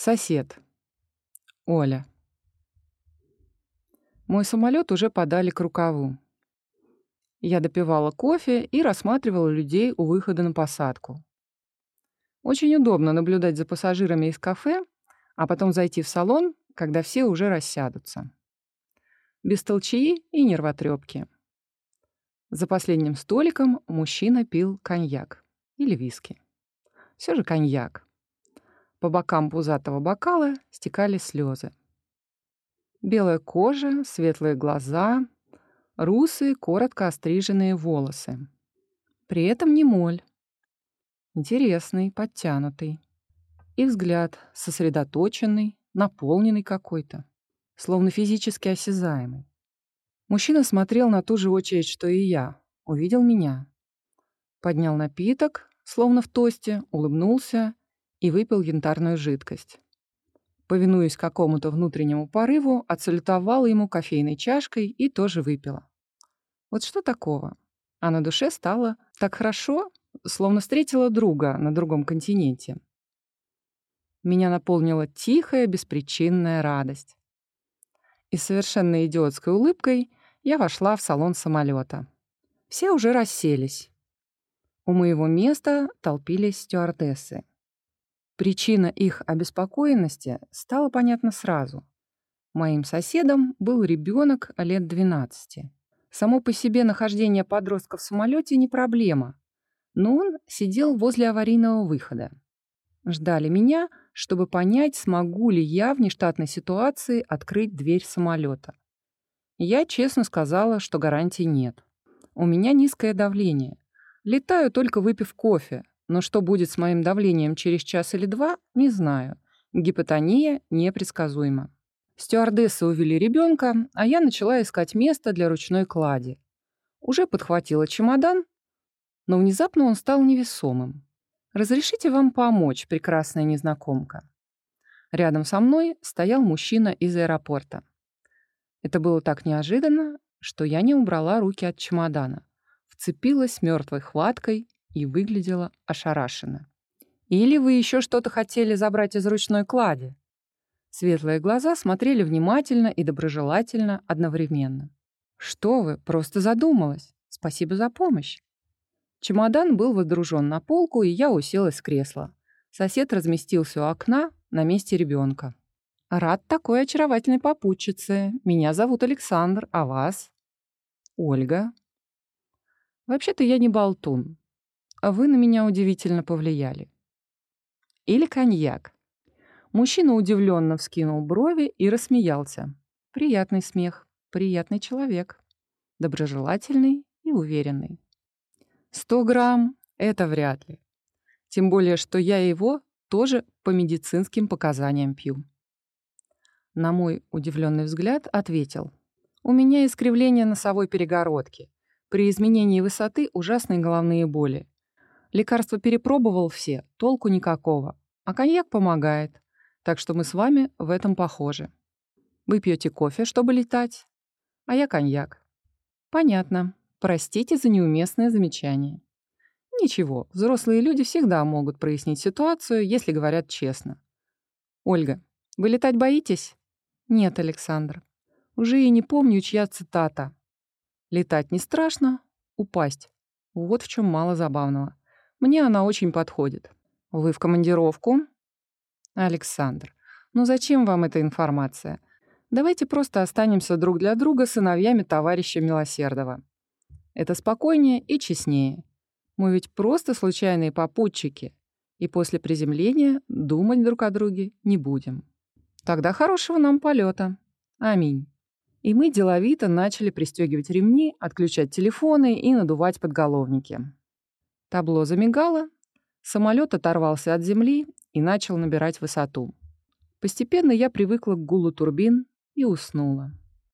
Сосед. Оля. Мой самолет уже подали к рукаву. Я допивала кофе и рассматривала людей у выхода на посадку. Очень удобно наблюдать за пассажирами из кафе, а потом зайти в салон, когда все уже рассядутся. Без толчаи и нервотрепки. За последним столиком мужчина пил коньяк или виски. Все же коньяк. По бокам пузатого бокала стекали слезы. Белая кожа, светлые глаза, русые, коротко остриженные волосы. При этом не моль. Интересный, подтянутый. И взгляд сосредоточенный, наполненный какой-то, словно физически осязаемый. Мужчина смотрел на ту же очередь, что и я, увидел меня. Поднял напиток, словно в тосте, улыбнулся и выпил янтарную жидкость. Повинуясь какому-то внутреннему порыву, отсалютовала ему кофейной чашкой и тоже выпила. Вот что такого? А на душе стало так хорошо, словно встретила друга на другом континенте. Меня наполнила тихая, беспричинная радость. И совершенно идиотской улыбкой я вошла в салон самолета. Все уже расселись. У моего места толпились стюардессы. Причина их обеспокоенности стала понятна сразу. Моим соседом был ребенок лет 12. Само по себе нахождение подростка в самолете не проблема, но он сидел возле аварийного выхода. Ждали меня, чтобы понять, смогу ли я в нештатной ситуации открыть дверь самолета. Я честно сказала, что гарантий нет. У меня низкое давление. Летаю только выпив кофе, но что будет с моим давлением через час или два, не знаю. Гипотония непредсказуема. Стюардессы увели ребенка, а я начала искать место для ручной клади. Уже подхватила чемодан, но внезапно он стал невесомым. «Разрешите вам помочь, прекрасная незнакомка?» Рядом со мной стоял мужчина из аэропорта. Это было так неожиданно, что я не убрала руки от чемодана, вцепилась мертвой хваткой и выглядела ошарашенно. «Или вы еще что-то хотели забрать из ручной клади?» Светлые глаза смотрели внимательно и доброжелательно одновременно. «Что вы, просто задумалась. Спасибо за помощь». Чемодан был водружен на полку, и я уселась в кресло. Сосед разместился у окна на месте ребенка. «Рад такой очаровательной попутчице. Меня зовут Александр, а вас?» «Ольга». «Вообще-то я не болтун. А вы на меня удивительно повлияли». «Или коньяк». Мужчина удивленно вскинул брови и рассмеялся. Приятный смех, приятный человек. Доброжелательный и уверенный. Сто грамм — это вряд ли. Тем более, что я его тоже по медицинским показаниям пью. На мой удивленный взгляд ответил. У меня искривление носовой перегородки. При изменении высоты ужасные головные боли. Лекарства перепробовал все, толку никакого. А коньяк помогает. Так что мы с вами в этом похожи. Вы пьете кофе, чтобы летать, а я коньяк. Понятно. Простите за неуместное замечание. Ничего, взрослые люди всегда могут прояснить ситуацию, если говорят честно. Ольга, вы летать боитесь? Нет, Александр. Уже и не помню, чья цитата. Летать не страшно, упасть. Вот в чем мало забавного. Мне она очень подходит. Вы в командировку? Александр, ну зачем вам эта информация? Давайте просто останемся друг для друга сыновьями товарища Милосердова. Это спокойнее и честнее. Мы ведь просто случайные попутчики, и после приземления думать друг о друге не будем. Тогда хорошего нам полета. Аминь. И мы деловито начали пристегивать ремни, отключать телефоны и надувать подголовники. Табло замигало, самолет оторвался от земли и начал набирать высоту. Постепенно я привыкла к гулу турбин и уснула.